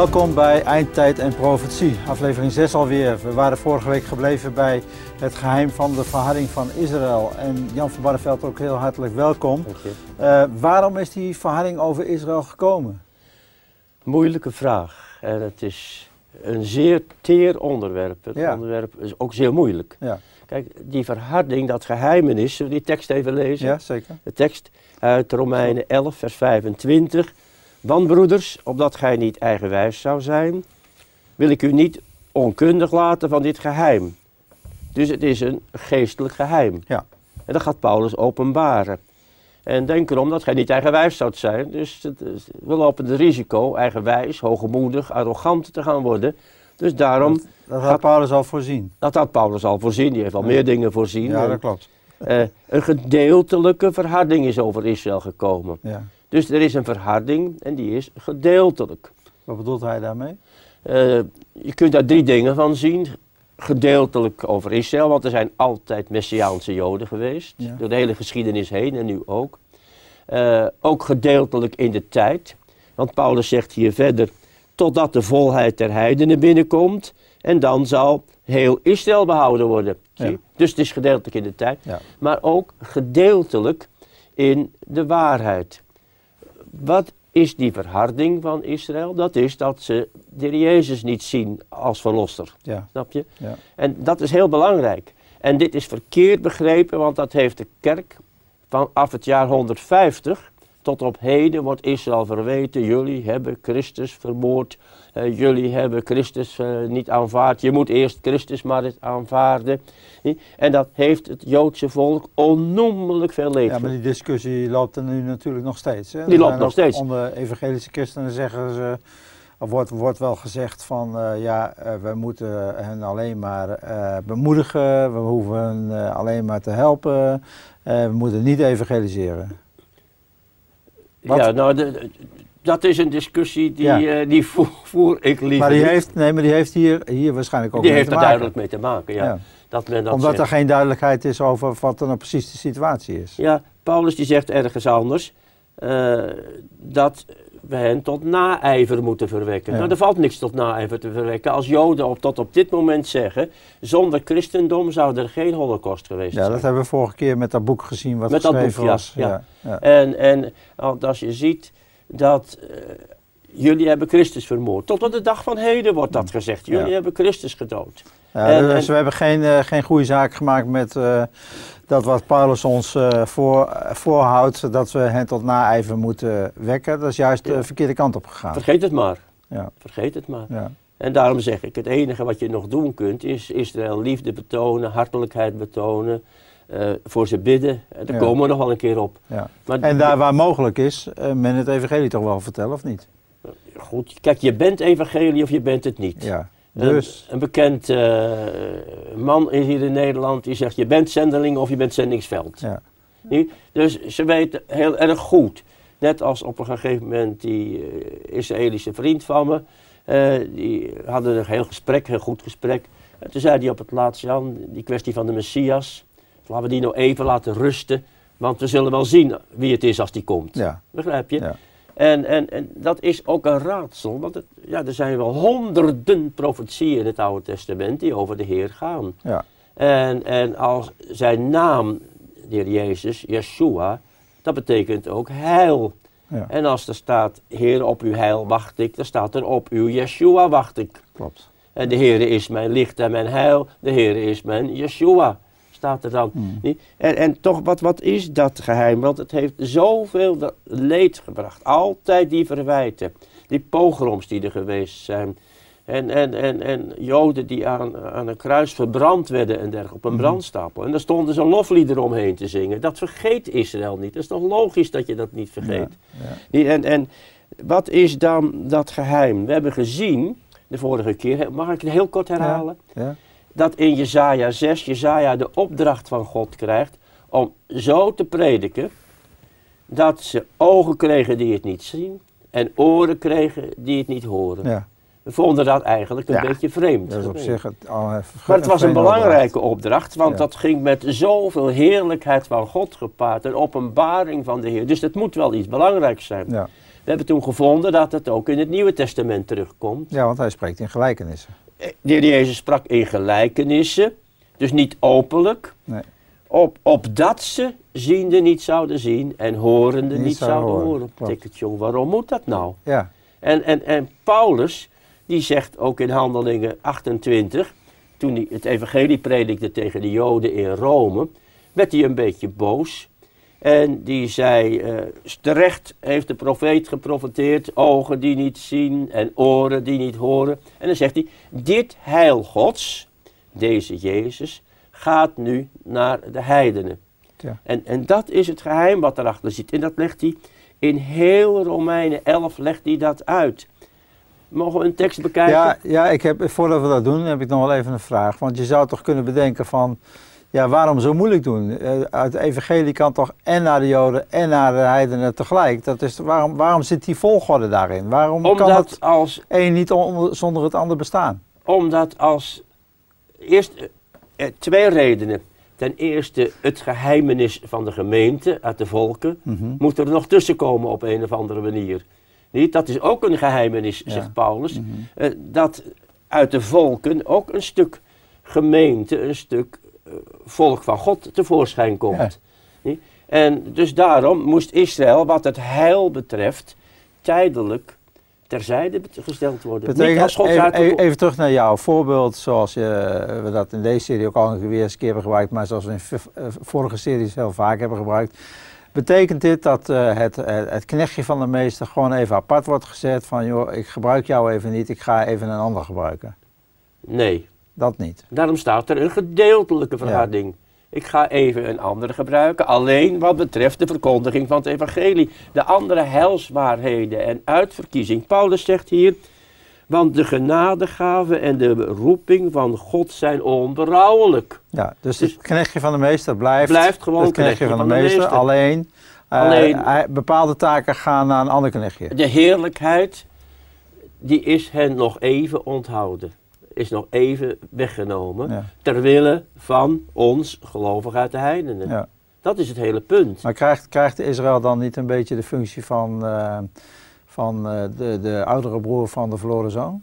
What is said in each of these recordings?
Welkom bij Eindtijd en Profetie, aflevering 6 alweer. We waren vorige week gebleven bij het geheim van de verharding van Israël. En Jan van Barneveld ook heel hartelijk welkom. Uh, waarom is die verharding over Israël gekomen? Moeilijke vraag. En het is een zeer teer onderwerp. Het onderwerp is ook zeer moeilijk. Ja. Kijk, die verharding, dat geheimenis, zullen we die tekst even lezen? Ja, zeker. De tekst uit Romeinen 11, vers 25. Want broeders, opdat gij niet eigenwijs zou zijn, wil ik u niet onkundig laten van dit geheim. Dus het is een geestelijk geheim. Ja. En dat gaat Paulus openbaren. En denk erom dat gij niet eigenwijs zou zijn. Dus we lopen het risico eigenwijs, hoogmoedig, arrogant te gaan worden. Dus daarom... Dat, had Paulus al voorzien. Dat had Paulus al voorzien. Die heeft al meer dingen voorzien. Ja, dat klopt. Uh, een gedeeltelijke verharding is over Israël gekomen. Ja. Dus er is een verharding en die is gedeeltelijk. Wat bedoelt hij daarmee? Uh, je kunt daar drie dingen van zien. Gedeeltelijk over Israël, want er zijn altijd Messiaanse Joden geweest. Door de hele geschiedenis heen en nu ook. Uh, ook gedeeltelijk in de tijd. Want Paulus zegt hier verder, totdat de volheid der heidenen binnenkomt. En dan zal heel Israël behouden worden. Zie? Dus het is gedeeltelijk in de tijd. Ja. Maar ook gedeeltelijk in de waarheid. Wat is die verharding van Israël? Dat is dat ze de Jezus niet zien als verlosser. Ja. Snap je? Ja. En dat is heel belangrijk. En dit is verkeerd begrepen, want dat heeft de kerk vanaf het jaar 150 tot op heden wordt Israël verweten. Jullie hebben Christus vermoord. Uh, jullie hebben Christus uh, niet aanvaard. Je moet eerst Christus maar eens aanvaarden. En dat heeft het Joodse volk onnoemelijk veel leed. Ja, maar die discussie loopt er nu natuurlijk nog steeds. Hè? Die loopt nog steeds. Onder evangelische christenen zeggen ze, wordt, wordt wel gezegd van uh, ja, we moeten hen alleen maar bemoedigen. We hoeven hen alleen maar te helpen. we moeten niet evangeliseren. Ja, nou, dat is een discussie die, ja. uh, die voer, voer, ik liever maar die heeft, Nee, maar die heeft hier, hier waarschijnlijk ook die mee heeft er duidelijk mee te maken, ja. ja. Dat men dat Omdat er geen duidelijkheid is over wat dan nou precies de situatie is. Ja, Paulus die zegt ergens anders uh, dat we hen tot naijver moeten verwekken. Nou, er valt niks tot naijver te verwekken. Als Joden op, tot op dit moment zeggen, zonder christendom zou er geen holocaust geweest ja, zijn. Ja, dat hebben we vorige keer met dat boek gezien wat met geschreven dat boek, was. Ja, ja. En, en als je ziet dat uh, jullie hebben Christus vermoord. Tot op de dag van heden wordt dat gezegd. Jullie hebben Christus gedood. Ja, en, dus we hebben geen, uh, geen goede zaak gemaakt met uh, dat wat Paulus ons uh, voor, voorhoudt, dat we hen tot naijver moeten wekken. Dat is juist de verkeerde kant op gegaan. Vergeet het maar. Ja. Vergeet het maar. Ja. En daarom zeg ik, het enige wat je nog doen kunt, is Israël liefde betonen, hartelijkheid betonen. Uh, voor ze bidden. En daar komen we nog wel een keer op. Maar en daar waar mogelijk is, uh, men het evangelie toch wel vertellen, of niet? Goed, kijk, je bent evangelie of je bent het niet. Ja. Dus. Een, een bekend uh, man is hier in Nederland die zegt: je bent zendeling of je bent zendingsveld. Ja. Dus ze weten heel erg goed. Net als op een gegeven moment die uh, Israëlische vriend van me. Uh, die hadden een heel gesprek, een goed gesprek. En toen zei hij op het laatst: Jan, die kwestie van de Messias. Laten we die nou even laten rusten. Want we zullen wel zien wie het is als die komt. Ja. Begrijp je? Ja. En, en, en dat is ook een raadsel, want het, ja, er zijn wel honderden profetieën in het Oude Testament die over de Heer gaan. Ja. En, en als zijn naam, de Heer Jezus, Yeshua, dat betekent ook heil. Ja. En als er staat, Heer op uw heil wacht ik, dan staat er op uw Yeshua wacht ik. Klopt. En de Heer is mijn licht en mijn heil, de Heer is mijn Yeshua staat er dan. Hmm. En, en toch, wat, wat is dat geheim? Want het heeft zoveel leed gebracht. Altijd die verwijten. Die pogroms die er geweest zijn. En, en, en, en Joden die aan, aan een kruis verbrand werden en dergelijke, op een hmm. brandstapel. En daar stonden ze lofliederen omheen te zingen. Dat vergeet Israël niet. Dat is toch logisch dat je dat niet vergeet. Ja, En, en wat is dan dat geheim? We hebben gezien, de vorige keer, mag ik het heel kort herhalen? Ja dat in Jezaja 6 Jezaja de opdracht van God krijgt om zo te prediken dat ze ogen kregen die het niet zien en oren kregen die het niet horen. Ja. We vonden dat eigenlijk een beetje vreemd. Dat is op zich het, maar het was een belangrijke opdracht, want dat ging met zoveel heerlijkheid van God gepaard, een openbaring van de Heer. Dus het moet wel iets belangrijks zijn. Ja. We hebben toen gevonden dat het ook in het Nieuwe Testament terugkomt. Ja, want hij spreekt in gelijkenissen. De heer Jezus sprak in gelijkenissen, dus niet openlijk. Nee. Op, opdat ze ziende niet zouden zien en horende niet, zouden horen. horen. Jong, waarom moet dat nou? Ja. En, en, en Paulus, die zegt ook in Handelingen 28, toen hij het evangelie predikte tegen de Joden in Rome, werd hij een beetje boos. En die zei, uh, terecht heeft de profeet geprofeteerd, ogen die niet zien en oren die niet horen. En dan zegt hij, dit heil Gods, deze Jezus, gaat nu naar de heidenen. Ja. En, en dat is het geheim wat erachter zit. En dat legt hij in heel Romeinen 11 legt hij dat uit. Mogen we een tekst bekijken? Ja, ja ik heb, voordat we dat doen, heb ik nog wel even een vraag. Want je zou toch kunnen bedenken van, ja, waarom zo moeilijk doen? Uh, uit de evangelie kan toch en naar de Joden en naar de heidenen tegelijk. Dat is, waarom, waarom zit die volgorde daarin? Waarom Omdat kan het als, een niet zonder het ander bestaan? Omdat als, eerst uh, twee redenen. Ten eerste het geheimenis van de gemeente uit de volken mm moet er nog tussenkomen op een of andere manier. Niet? Dat is ook een geheimenis, zegt Paulus. Mhm. Eh, dat uit de volken ook een stuk gemeente, een stuk volk van God tevoorschijn komt. En dus daarom moest Israël, wat het heil betreft, tijdelijk terzijde gesteld worden. Betekent, even, even, even, terug naar jouw voorbeeld, zoals je, eh, we dat in deze serie ook al weer eens keer hebben gebruikt, maar zoals we in vorige series heel vaak hebben gebruikt. Betekent dit dat uh, het, het knechtje van de meester gewoon even apart wordt gezet van joh, ik gebruik jou even niet, ik ga even een ander gebruiken? Nee. Dat niet. Daarom staat er een gedeeltelijke verharding. Ik ga even een andere gebruiken, alleen wat betreft de verkondiging van het evangelie. De andere heilswaarheden en uitverkiezing. Paulus zegt hier, want de genadegave en de roeping van God zijn onberouwelijk. Ja, dus, dus het knechtje van de meester blijft, blijft gewoon het knechtje van, de, meester, alleen, uh, alleen bepaalde taken gaan naar een ander knechtje. De heerlijkheid, die is hen nog even onthouden. Is nog even weggenomen. Ja. Ter wille van ons gelovig uit de heidenen. Ja. Dat is het hele punt. Maar krijgt, krijgt Israël dan niet een beetje de functie van... Uh, van uh, de, de oudere broer van de verloren zoon?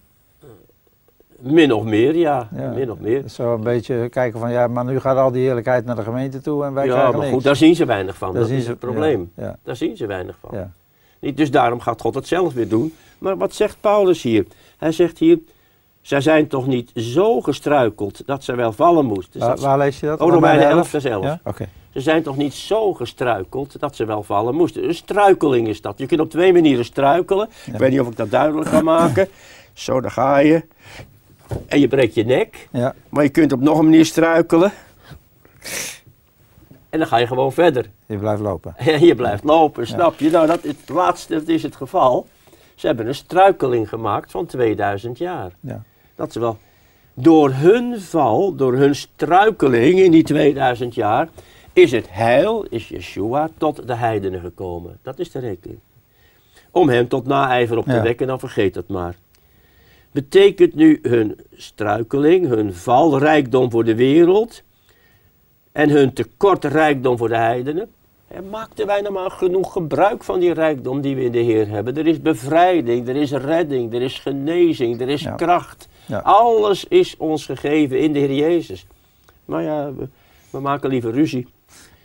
Min of meer, ja. Min of meer. Zo een beetje kijken van, ja, maar nu gaat al die heerlijkheid naar de gemeente toe en wij ja, krijgen maar goed, daar zien ze weinig van. Daar dat is het probleem. Ja, Daar zien ze weinig van. Niet, dus daarom gaat God het zelf weer doen. Maar wat zegt Paulus hier? Hij zegt hier, zij zijn toch niet zo gestruikeld dat ze wel vallen moesten. Waar, waar lees je dat? Oh, Romeinen 11 vers 11. Ja? Ze zijn toch niet zo gestruikeld dat ze wel vallen moesten. Een struikeling is dat. Je kunt op twee manieren struikelen. Ik weet niet of ik dat duidelijk kan maken. Zo, daar ga je. En je breekt je nek. Ja. Maar je kunt op nog een manier struikelen. En dan ga je gewoon verder. Je blijft lopen. je blijft lopen, snap je? Nou, dat, het laatste dat is het geval. Ze hebben een struikeling gemaakt van 2000 jaar. Ja. Dat ze wel. Door hun val, door hun struikeling in die 2000 jaar, is het heil, is Yeshua, tot de heidenen gekomen. Dat is de rekening. Om hem tot naijver op te wekken, dan vergeet het maar. Betekent nu hun struikeling, hun val, rijkdom voor de wereld en hun tekort rijkdom voor de heidenen? En maakten wij nou maar genoeg gebruik van die rijkdom die we in de Heer hebben? Er is bevrijding, er is redding, er is genezing, er is kracht. Alles is ons gegeven in de Heer Jezus. Maar ja, we, we maken liever ruzie.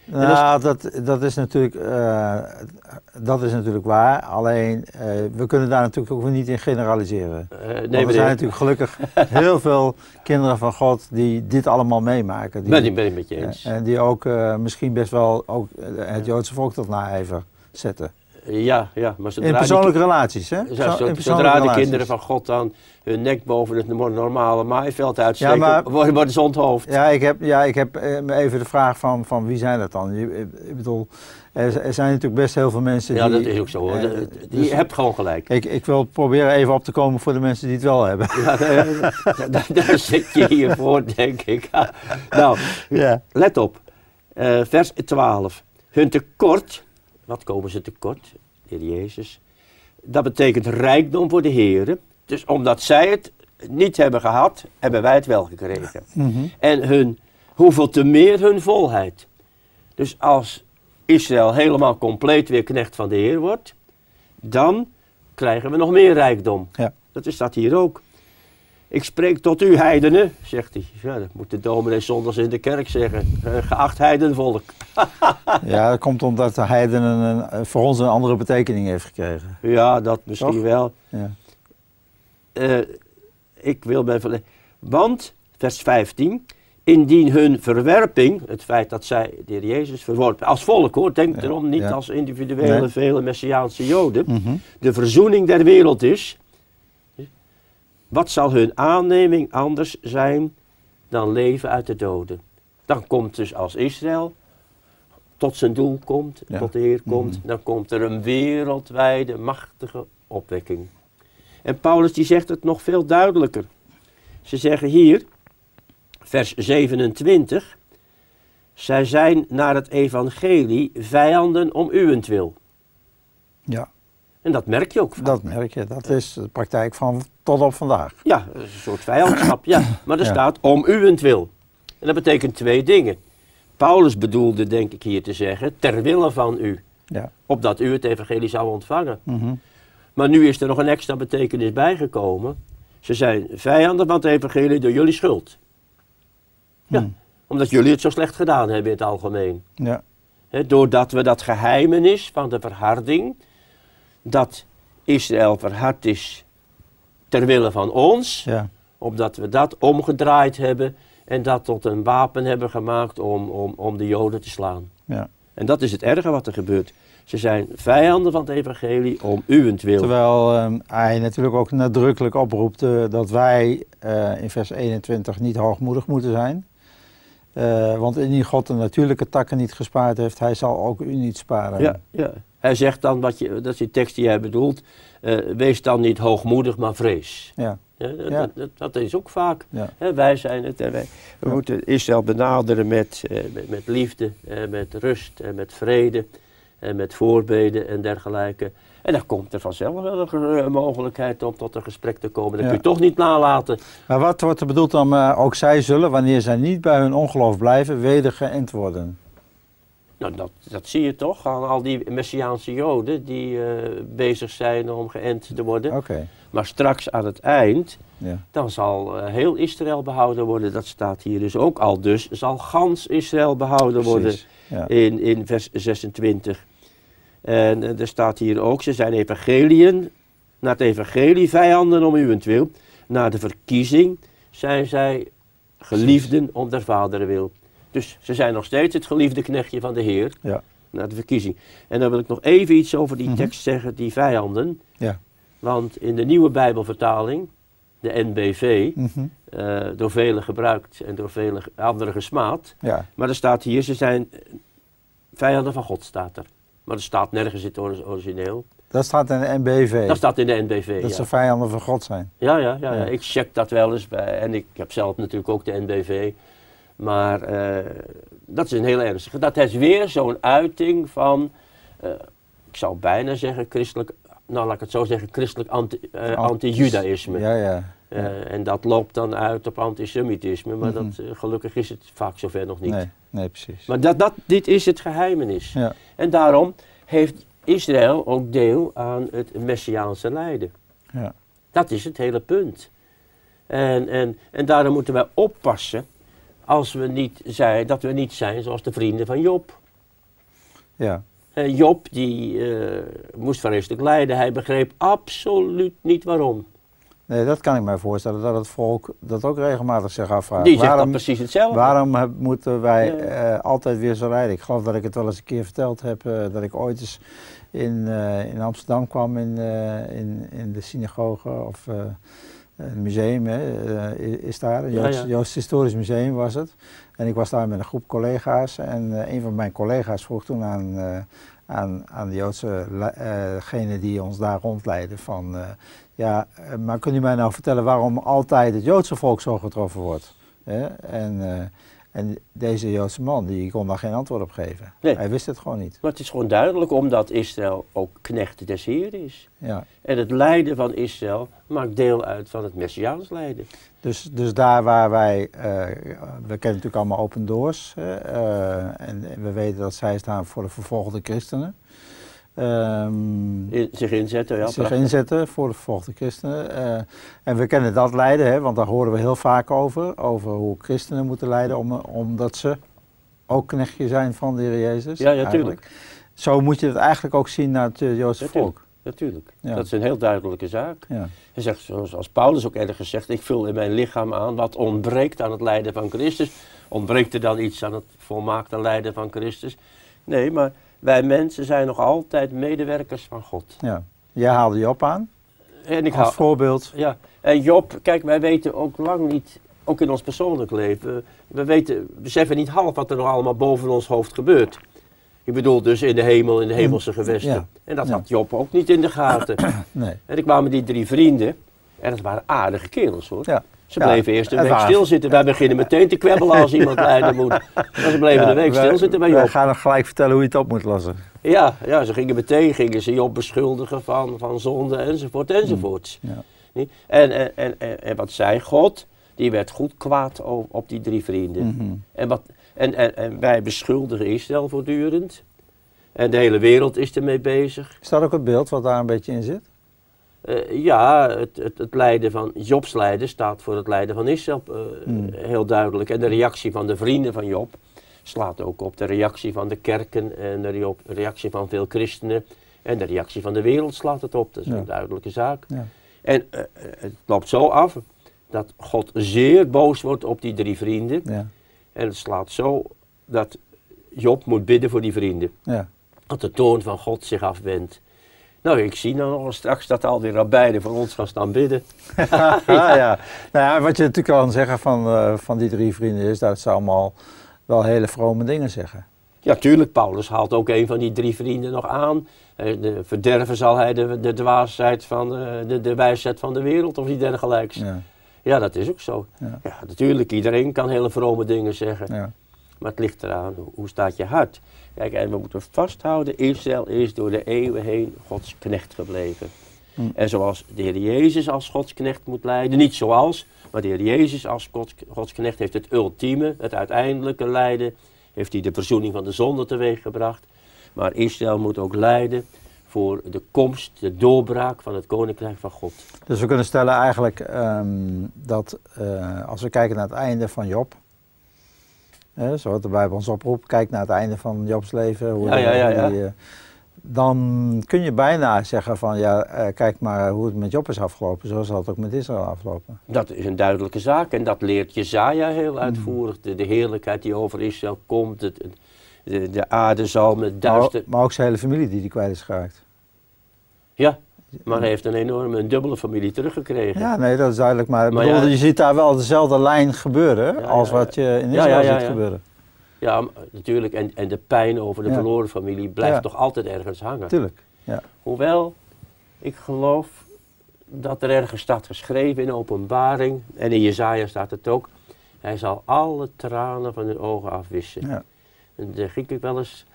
Ja, dat, dat, is natuurlijk, uh, dat is natuurlijk waar. Alleen, uh, we kunnen daar natuurlijk ook niet in generaliseren. Uh, nee, er zijn natuurlijk gelukkig heel veel kinderen van God die dit allemaal meemaken. Die, ben, ik, ben ik met je eens. en die ook misschien best wel ook het Joodse volk tot naijver zetten. Ja, ja. Maar in persoonlijke relaties, hè? Zo, zodra de kinderen van God dan hun nek boven het normale maaiveld uitsteken, ja, maar, worden, worden ze onthoofd. Ja, ik heb, ja, ik heb eh, even de vraag van, van wie zijn dat dan? Ik bedoel, er, zijn natuurlijk best heel veel mensen ja, die... Ja, dat is ook zo hoor. Eh, je dus, hebt gewoon gelijk. Ik, ik wil proberen even op te komen voor de mensen die het wel hebben. Ja, daar, daar, zit je hier voor, denk ik. nou, ja. let op. Uh, vers 12. Hun tekort wat komen ze tekort? De Heer Jezus. Dat betekent rijkdom voor de Heer. Dus omdat zij het niet hebben gehad, hebben wij het wel gekregen. Mhm. En hun, hoeveel te meer hun volheid. Dus als Israël helemaal compleet weer knecht van de Heer wordt, dan krijgen we nog meer rijkdom. Ja. Dat staat hier ook. Ik spreek tot u heidenen, zegt hij. Ja, dat moet de dominee zondags in de kerk zeggen. Geacht heidenvolk. ja, dat komt omdat de heidenen een, voor ons een andere betekening heeft gekregen. Ja, dat misschien Toch? wel. Ja. Uh, ik wil bij Want, vers 15, indien hun verwerping, het feit dat zij de heer Jezus verworpen, als volk hoor, denk Ja, erom, niet ja. als individuele Nee. vele Messiaanse Joden, Mhm. de verzoening der wereld is, wat zal hun aanneming anders zijn dan leven uit de doden? Dan komt dus als Israël tot zijn doel komt, Ja. tot de Heer komt, Mhm. dan komt er een wereldwijde machtige opwekking. En Paulus die zegt het nog veel duidelijker. Ze zeggen hier, vers 27, zij zijn naar het evangelie vijanden om uwentwil. ja, En dat merk je ook vaak. dat merk je. Dat is de praktijk van tot op vandaag. Ja, een soort vijandschap, ja. Maar er Ja. staat om uwentwil. En dat betekent twee dingen. Paulus bedoelde, denk ik hier te zeggen, ter wille van u. Ja. Opdat u het evangelie zou ontvangen. Mhm. Maar nu is er nog een extra betekenis bijgekomen. Ze zijn vijanden van het evangelie door jullie schuld. Ja, Hmm. omdat jullie het zo slecht gedaan hebben in het algemeen. Ja. Hè, doordat we dat geheimenis van de verharding, dat Israël verhard is ter wille van ons, Ja. opdat we dat omgedraaid hebben en dat tot een wapen hebben gemaakt om, om, om de Joden te slaan. Ja. En dat is het erge wat er gebeurt. Ze zijn vijanden van het evangelie om uwentwil. Terwijl ehm, hij natuurlijk ook nadrukkelijk oproept dat wij eh, in vers 21 niet hoogmoedig moeten zijn. Eh, want indien God de natuurlijke takken niet gespaard heeft, hij zal ook u niet sparen. Ja, ja. Hij zegt dan, wat je, dat is die tekst die jij bedoelt, eh, wees dan niet hoogmoedig, maar vrees. Ja. Ja, dat, Ja. Dat, is ook vaak. Ja. Wij zijn het en wij, we moeten Israël benaderen met, eh, met, met liefde, eh, met rust en met vrede en met voorbeden en dergelijke. En dan komt er vanzelf wel een ge- een mogelijkheid om tot een gesprek te komen. Dat Ja. kun je toch niet nalaten. Maar wat wordt er bedoeld dan? eh, ook zij zullen, wanneer zij niet bij hun ongeloof blijven, weder geënt worden. Nou, dat, dat zie je toch aan al die Messiaanse Joden die eh, bezig zijn om geënt te worden. Maar straks aan het eind, Ja. dan zal eh, heel Israël behouden worden. Dat staat hier dus ook al. Dus zal gans Israël behouden worden. Ja. in, in vers 26. En eh, er staat hier ook, ze zijn evangeliën, naar het evangelie vijanden om uwentwil. Naar de verkiezing zijn zij geliefden om der vaderen wil. Dus ze zijn nog steeds het geliefde knechtje van de Heer, Ja. naar de verkiezing. En dan wil ik nog even iets over die Mhm. tekst zeggen, die vijanden. Ja. Want in de nieuwe Bijbelvertaling, de NBV, Mhm. eh, door velen gebruikt en door vele anderen gesmaad. ja. Maar er staat hier, ze zijn vijanden van God, staat er. Maar er staat nergens in het ori- origineel. Dat staat in de NBV. Dat staat in de NBV, dat ja. ze vijanden van God zijn. Ja, ja, ja, ja. Ja. ik check dat wel eens bij. En ik heb zelf natuurlijk ook de NBV. Maar eh, dat is een heel ernstige. Dat is weer zo'n uiting van, eh, ik zou bijna zeggen, christelijk, nou laat ik het zo zeggen, christelijk anti, eh, anti-judaïsme. Ja, ja. En dat loopt dan uit op antisemitisme, maar Mhm. dat, eh, gelukkig is het vaak zover nog niet. Nee, nee, precies. Maar dat, dat, dit is het geheimenis. Ja. En daarom heeft Israël ook deel aan het Messiaanse lijden. Ja. Dat is het hele punt. En, en, en daarom moeten wij oppassen als we niet zijn, dat we niet zijn zoals de vrienden van Job. Ja. Eh, Job die eh, moest vreselijk lijden. Hij begreep absoluut niet waarom. Nee, dat kan ik mij voorstellen dat het volk dat ook regelmatig zich afvraagt. Die zegt waarom, dan precies hetzelfde. waarom heb- moeten wij Ja. eh, altijd weer zo rijden? Ik geloof dat ik het wel eens een keer verteld heb, eh, dat ik ooit eens in, in Amsterdam kwam in, in, in de synagoge of een museum hè, eh, is daar, een Ja, Joods, ja. Joods Historisch Museum was het. En ik was daar met een groep collega's en eh, een van mijn collega's vroeg toen aan, eh, aan, aan de Joodse, eh, degene die ons daar rondleidde van, eh, ja, eh, maar kunt u mij nou vertellen waarom altijd het Joodse volk zo getroffen wordt? En, eh, en deze Joodse man die kon daar geen antwoord op geven. Nee. Hij wist het gewoon niet. Maar het is gewoon duidelijk omdat Israël ook knecht des Heer is. Ja. En het lijden van Israël maakt deel uit van het Messiaans lijden. Dus, dus daar waar wij, eh, we kennen natuurlijk allemaal Open Doors hè, eh, en we weten dat zij staan voor de vervolgde christenen. Um, zich inzetten, ja. Zich inzetten voor de vervolgde christenen. Uh, en we kennen dat lijden, hè, want daar horen we heel vaak over. Over hoe christenen moeten lijden om, omdat ze ook knechtje zijn van de Heer Jezus. Ja, natuurlijk. Zo moet je het eigenlijk ook zien naar het uh, Joodse volk. Natuurlijk. Ja. Dat is een heel duidelijke zaak. Ja. Hij zegt, zoals Paulus ook ergens zegt, ik vul in mijn lichaam aan wat ontbreekt aan het lijden van Christus. Ontbreekt er dan iets aan het volmaakte lijden van Christus? Nee, maar wij mensen zijn nog altijd medewerkers van God. Ja. Jij haalde Job aan. En ik als haal, voorbeeld. Ja. En Job, kijk, wij weten ook lang niet, ook in ons persoonlijk leven, we weten, beseffen niet half wat er nog allemaal boven ons hoofd gebeurt. Ik bedoel dus in de hemel, in de hemelse gewesten. En dat had Job ook niet in de gaten. nee. En ik kwamen die drie vrienden, en dat waren aardige kerels hoor. Ja. Ze bleven eerst een week stilzitten. Wij beginnen meteen te kwebbelen als iemand lijden moet. Maar ze bleven een week stilzitten bij Job. Wij gaan nog gelijk vertellen hoe je het op moet lossen. Ja, ja ze gingen meteen gingen ze Job beschuldigen van, van zonde enzovoort enzovoort. Ja. En, en, en, en, wat zei God? Die werd goed kwaad op, op die drie vrienden. Mhm. en, wat, en, en, en wij beschuldigen Israël voortdurend. En de hele wereld is ermee bezig. Is dat ook het beeld wat daar een beetje in zit? Uh, ja, het, het, het, lijden van Jobs lijden staat voor het lijden van Israël uh, hmm. heel duidelijk. En de reactie van de vrienden van Job slaat ook op de reactie van de kerken en de reactie van veel christenen. En de reactie van de wereld slaat het op. Dat is een duidelijke zaak. Ja. En uh, het loopt zo af dat God zeer boos wordt op die drie vrienden. Ja. En het slaat zo dat Job moet bidden voor die vrienden. Dat de toon van God zich afwendt. Nou, ik zie nou nog straks dat al die rabbijnen voor ons gaan staan bidden. ja, ja. Nou ja, wat je natuurlijk kan zeggen van, uh, van die drie vrienden is dat ze allemaal wel hele vrome dingen zeggen. Ja, tuurlijk. Paulus haalt ook een van die drie vrienden nog aan. Eh, de verderven zal hij de, de dwaasheid van de, de, de wijsheid van de wereld of iets dergelijks. Ja. ja, dat is ook zo. Ja. ja. natuurlijk, iedereen kan hele vrome dingen zeggen. Ja. Maar het ligt eraan, hoe staat je hart? Kijk, en we moeten vasthouden, Israël is door de eeuwen heen Gods knecht gebleven. Hm. En zoals de Heer Jezus als Gods knecht moet leiden, niet zoals, maar de Heer Jezus als Gods, Gods knecht heeft het ultieme, het uiteindelijke lijden, heeft hij de verzoening van de zonde teweeg gebracht. Maar Israël moet ook lijden voor de komst, de doorbraak van het koninkrijk van God. Dus we kunnen stellen eigenlijk um, dat uh, als we kijken naar het einde van Job, Hè, zo Bijbel ons oproept, kijk naar het einde van Jobs leven. Hoe ja, ja, ja, die, uh, dan kun je bijna zeggen van ja, uh, kijk maar hoe het met Job is afgelopen, zo zal het ook met Israël aflopen. Dat is een duidelijke zaak en dat leert Jezaja heel uitvoerig. De, de heerlijkheid die over Israël komt, de, de, de aarde zal met duister... Maar, maar, ook zijn hele familie die die kwijt is geraakt. Ja, maar hij heeft een enorme, een dubbele familie teruggekregen. Ja, nee, dat is duidelijk. Maar, maar bedoel, je ziet daar wel dezelfde lijn gebeuren als wat je in Israël ziet gebeuren. Ja, natuurlijk. En, en de pijn over de verloren familie blijft toch altijd ergens hangen. Tuurlijk, ja. Hoewel, ik geloof dat er ergens staat geschreven in openbaring, en in Jezaja staat het ook, hij zal alle tranen van hun ogen afwissen. Ja. En dan ging ik wel eens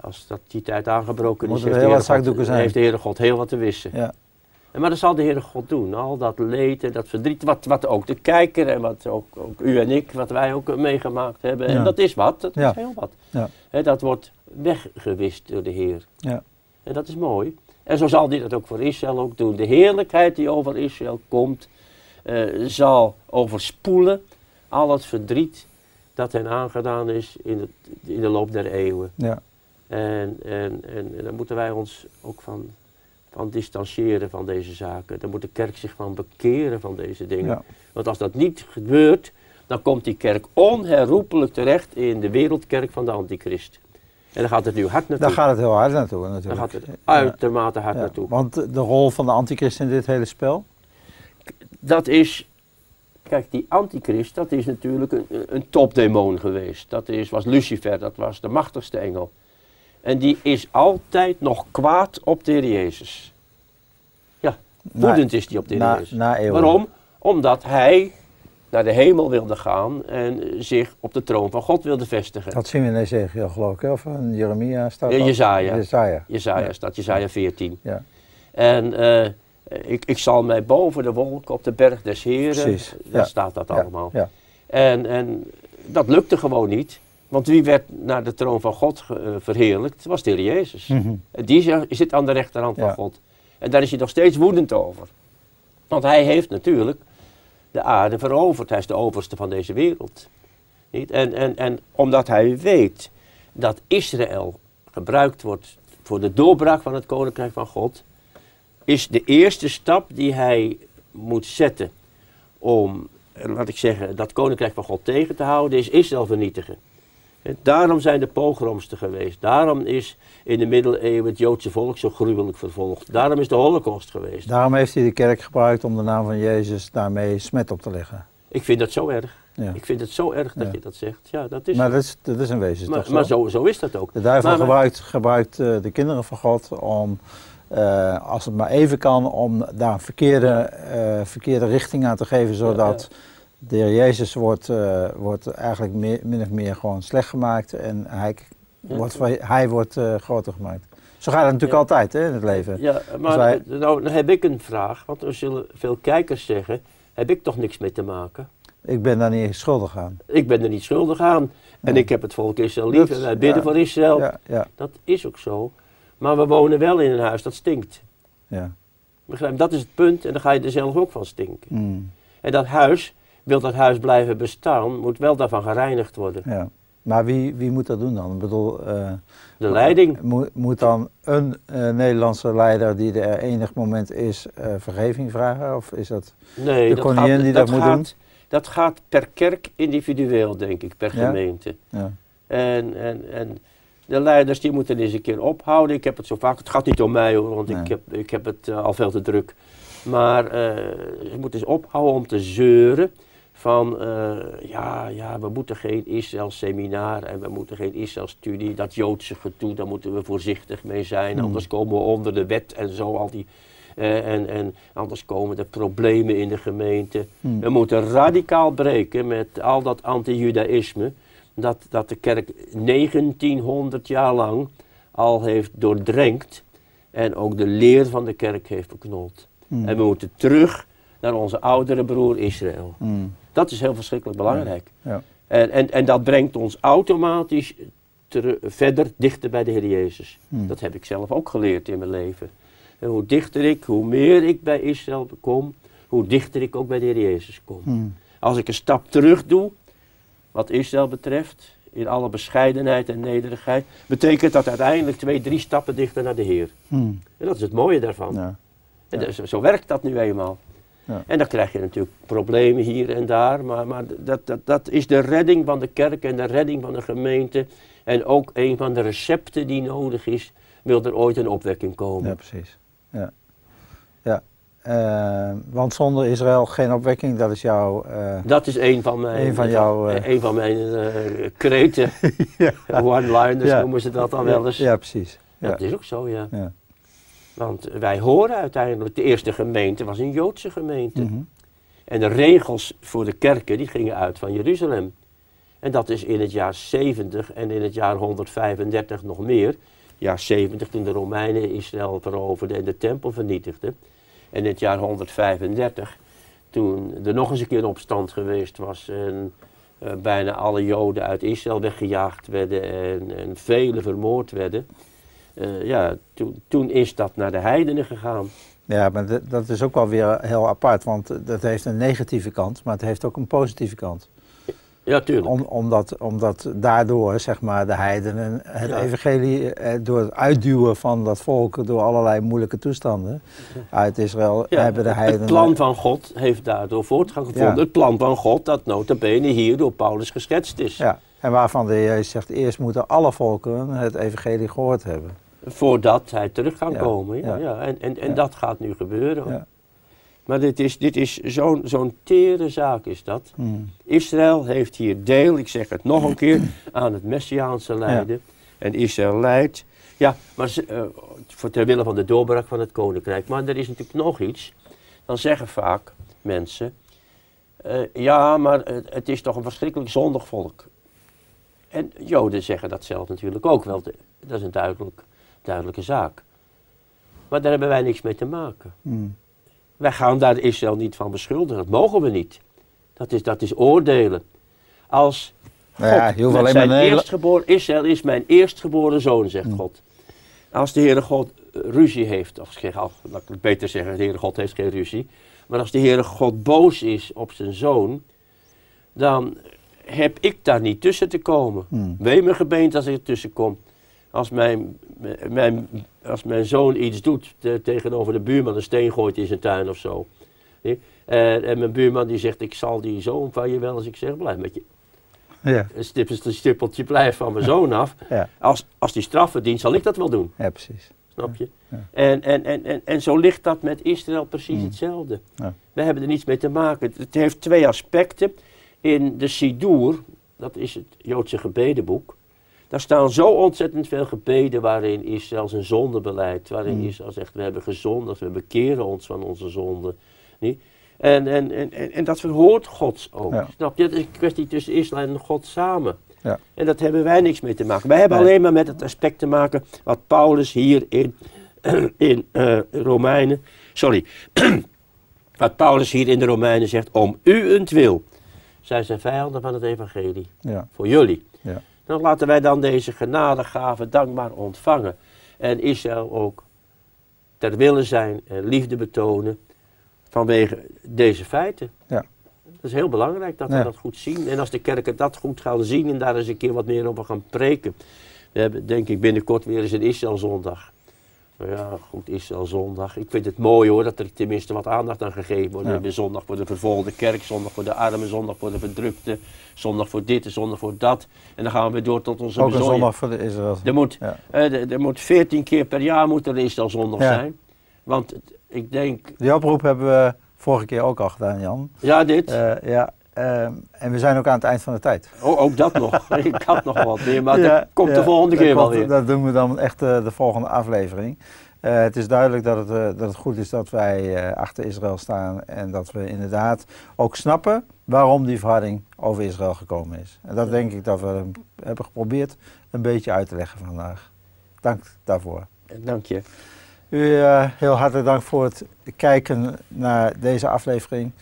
als dat die tijd aangebroken is, heeft de, Heere God, heeft de Heere God heel wat te wissen. Ja. En maar dat zal de Heere God doen. Al dat leed en dat verdriet, wat, wat ook de kijker en wat ook, ook u en ik, wat wij ook meegemaakt hebben. En dat is wat, dat is heel wat. Ja. dat wordt weggewist door de Heer. Ja. En dat is mooi. En zo zal hij dat ook voor Israël ook doen. De heerlijkheid die over Israël komt, uh, zal overspoelen al het verdriet dat hen aangedaan is in, het, in de loop der eeuwen. Ja. En, en, en, en daar moeten wij ons ook van, van distancieren van deze zaken. Daar moet de kerk zich van bekeren van deze dingen. Want als dat niet gebeurt, dan komt die kerk onherroepelijk terecht in de wereldkerk van de antichrist. En dan gaat het nu hard naartoe. Dan gaat het heel hard naartoe natuurlijk. Dan gaat het uitermate hard naartoe. Want de rol van de antichrist in dit hele spel? Dat is, kijk die antichrist, dat is natuurlijk een, een topdemon geweest. Dat is, was Lucifer, dat was de machtigste engel. En die is altijd nog kwaad op de Heer Jezus. Ja, woedend is die op de Heer Jezus. Waarom? Omdat hij naar de hemel wilde gaan en zich op de troon van God wilde vestigen. Dat zien we in Ezekiel geloof ik, of in Jeremia staat dat? Jezaja. Jezaja. Jezaja staat, Jezaja 14. Ja. En uh, ik, ik zal mij boven de wolken op de berg des Heren, daar staat dat allemaal. Ja. En, en dat lukte gewoon niet. Want wie werd naar de troon van God uh, verheerlijkt? Was de Heer Jezus. Mm Die zit aan de rechterhand van God. En daar is hij nog steeds woedend over. Want hij heeft natuurlijk de aarde veroverd. Hij is de overste van deze wereld. Niet? En, en, en omdat hij weet dat Israël gebruikt wordt voor de doorbraak van het koninkrijk van God, is de eerste stap die hij moet zetten om, laat ik zeggen, dat koninkrijk van God tegen te houden, is Israël vernietigen. Daarom zijn de pogroms er geweest. Daarom is in de middeleeuwen het Joodse volk zo gruwelijk vervolgd. Daarom is de holocaust geweest. Daarom heeft hij de kerk gebruikt om de naam van Jezus daarmee smet op te leggen. Ik vind dat zo erg. Ja. Ik vind het zo erg dat je dat zegt. Ja, dat is maar dat is, dat is een wezen maar, Maar zo, zo is dat ook. De duivel gebruikt, gebruikt uh, de kinderen van God om, uh, als het maar even kan, om daar een verkeerde, uh, verkeerde richting aan te geven, zodat de heer Jezus wordt, wordt eigenlijk meer, min of meer gewoon slecht gemaakt en hij wordt, hij wordt groter gemaakt. Zo gaat het natuurlijk altijd hè, in het leven. Ja, maar wij... nou, dan heb ik een vraag, want er zullen veel kijkers zeggen, heb ik toch niks mee te maken? Ik ben daar niet schuldig aan. Ik ben er niet schuldig aan. En ik heb het volk Israël lief en wij bidden voor Israël. Ja, ja. Dat is ook zo. Maar we wonen wel in een huis dat stinkt. Ja. Begrijp, dat is het punt en dan ga je er zelf ook van stinken. Mm. En dat huis, wil dat huis blijven bestaan, moet wel daarvan gereinigd worden. Ja. Maar wie, wie moet dat doen dan? Ik bedoel, uh, de leiding. Moet, moet dan een uh, Nederlandse leider die er enig moment is, uh, vergeving vragen? Of is dat nee, de dat koningin gaat, die dat, dat moet doen? Dat gaat per kerk individueel, denk ik, per gemeente. Ja. En, en, en de leiders die moeten eens een keer ophouden. Ik heb het zo vaak, het gaat niet om mij hoor, want ik, heb, ik heb het al veel te druk. Maar ze moeten eens ophouden om te zeuren van uh, ja, ja, we moeten geen Israël seminar en we moeten geen Israël studie, dat Joodse gedoe, daar moeten we voorzichtig mee zijn, hmm. anders komen we onder de wet en zo, al die, uh, en, en anders komen er problemen in de gemeente. Hmm. We moeten radicaal breken met al dat anti-judaïsme, dat, dat de kerk 1900 jaar lang al heeft doordrenkt en ook de leer van de kerk heeft beknold. Hmm. En we moeten terug naar onze oudere broer Israël. Dat is heel verschrikkelijk belangrijk. Ja. En, en, en dat brengt ons automatisch verder dichter bij de Heer Jezus. Hmm. Dat heb ik zelf ook geleerd in mijn leven. En hoe dichter ik, hoe meer ik bij Israël kom, hoe dichter ik ook bij de Heer Jezus kom. Hmm. Als ik een stap terug doe, wat Israël betreft, in alle bescheidenheid en nederigheid, betekent dat uiteindelijk twee, drie stappen dichter naar de Heer. Hmm. En dat is het mooie daarvan. Ja. En zo werkt dat nu eenmaal. Ja. En dan krijg je natuurlijk problemen hier en daar, maar, maar dat, dat, dat is de redding van de kerk en de redding van de gemeente. En ook een van de recepten die nodig is, wil er ooit een opwekking komen. Ja, precies. Ja. ja. Uh, want zonder Israël geen opwekking, dat is jouw... Uh, dat is een van mijn, een van jouw, uh, een van mijn kreten. ja. One-liners ja. noemen ze dat dan wel eens. Ja, precies. Ja. Dat is ook zo, ja. Want wij horen uiteindelijk, de eerste gemeente was een Joodse gemeente. Mhm. En de regels voor de kerken die gingen uit van Jeruzalem. En dat is in het jaar 70 en in het jaar 135 nog meer. Jaar 70 toen de Romeinen Israël veroverden en de tempel vernietigden. En in het jaar 135 toen er nog eens een keer een opstand geweest was en uh, bijna alle Joden uit Israël weggejaagd werden en, en velen vermoord werden. Uh, ja, toen, toen is dat naar de heidenen gegaan. Ja, maar dat is ook wel weer heel apart, want dat heeft een negatieve kant, maar het heeft ook een positieve kant. Ja, tuurlijk. Om, omdat, omdat daardoor, zeg maar, de heidenen het evangelie, eh, door het uitduwen van dat volk door allerlei moeilijke toestanden uit Israël, hebben de heidenen... Het plan van God heeft daardoor voortgang gevonden. Het plan van God dat nota bene hier door Paulus geschetst is. Ja, en waarvan de Heer zegt, eerst moeten alle volken het evangelie gehoord hebben. Voordat hij terug kan komen. Ja, ja. En, en, en dat gaat nu gebeuren. Maar dit is, dit is zo'n zo'n tere zaak is dat. Hmm. Israël heeft hier deel, ik zeg het nog een keer, aan het Messiaanse lijden. En Israël leidt, ja, maar uh, voor ter wille van de doorbraak van het koninkrijk. Maar er is natuurlijk nog iets. Dan zeggen vaak mensen, uh, ja, maar het, het, is toch een verschrikkelijk zondig volk. En Joden zeggen dat zelf natuurlijk ook wel. Dat is een duidelijk duidelijke zaak. Maar daar hebben wij niks mee te maken. Hmm. Wij gaan daar Israël niet van beschuldigen. Dat mogen we niet. Dat is, dat is oordelen. Als Nou ja, alleen zijn maar eerstgeboren, Israël is mijn eerstgeboren zoon, zegt Hmm. God. Als de Heere God eh, ruzie heeft, of zeg, al- laat ik het beter zeggen, de Heere God heeft geen ruzie. Maar als de Heere God boos is op zijn zoon, dan heb ik daar niet tussen te komen. Hmm. Wee me gebeend als ik er tussen kom. Als mijn, mijn, als mijn zoon iets doet te- tegenover de buurman, een steen gooit in zijn tuin of zo. Nee? En, en mijn buurman die zegt, ik zal die zoon van je wel eens ik zeg, blijf met je. Ja, Een stip- een stippeltje blijft van mijn zoon af. ja, Als, als die straf verdient, zal ik dat wel doen. ja, precies. Snap je? Ja. En, en, en, en, en zo ligt dat met Israël precies Mm. hetzelfde. Ja. We hebben er niets mee te maken. Het- heeft twee aspecten. In de Sidur, dat is het Joodse gebedenboek, daar staan zo ontzettend veel gebeden waarin Israël zijn zonde beleidt. Waarin Mm. Israël zegt, we hebben gezondigd, we bekeren ons van onze zonde. Niet? En, en, en, en, en dat verhoort God ook. Ja. Snap je? Dat is een kwestie tussen Israël en God samen. Ja. En dat hebben wij niks mee te maken. Wij hebben Nee. alleen maar met het aspect te maken wat Paulus hier in, in eh, Romeinen, sorry, wat Paulus hier in de Romeinen zegt, om uwentwil. Zij zijn vijanden van het evangelie, Ja, voor jullie. ja, Dan laten wij dan deze genadegave dankbaar ontvangen. En Israël ook ter wille zijn en liefde betonen vanwege deze feiten. Ja. Dat is heel belangrijk dat we Ja. dat goed zien. En als de kerken dat goed gaan zien en daar eens een keer wat meer over gaan preken. We hebben denk ik binnenkort weer eens een Israëlzondag. Ja, goed, Israëlzondag. Ik vind het mooi hoor, dat er tenminste wat aandacht aan gegeven wordt. We Ja. hebben zondag voor de vervolgde kerk, zondag voor de armen, zondag voor de verdrukte, zondag voor dit en zondag voor dat. En dan gaan we weer door tot onze ook een bezongen- zondag voor de Israël. er moet, Ja. eh, er, moet 14 keer per jaar moet er Israël zondag Ja. zijn. Want ik denk, Die oproep hebben we vorige keer ook al gedaan, Jan. ja dit, Eh, ja, ehm, en we zijn ook aan het eind van de tijd. oh, ook dat nog. ik had nog wat meer, maar Ja, dat komt ja, de volgende keer wel weer. Dat doen we dan echt eh, de volgende aflevering. Eh, het is duidelijk dat het, eh, dat het goed is dat wij achter Israël staan en dat we inderdaad ook snappen waarom die verharding over Israël gekomen is. En dat denk ik dat we hebben geprobeerd een beetje uit te leggen vandaag. Dank daarvoor. Dank je. U heel hartelijk dank voor het kijken naar deze aflevering.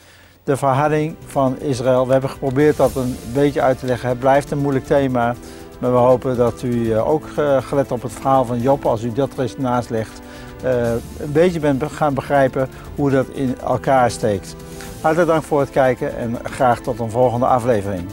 De verharding van Israël. We hebben geprobeerd dat een beetje uit te leggen. Het blijft een moeilijk thema. Maar we hopen dat u eh, ook eh, gelet op het verhaal van Job, als u dat er eens naast legt, eh, een beetje bent be- gaan begrijpen hoe dat in elkaar steekt. Hartelijk dank voor het kijken en graag tot een volgende aflevering.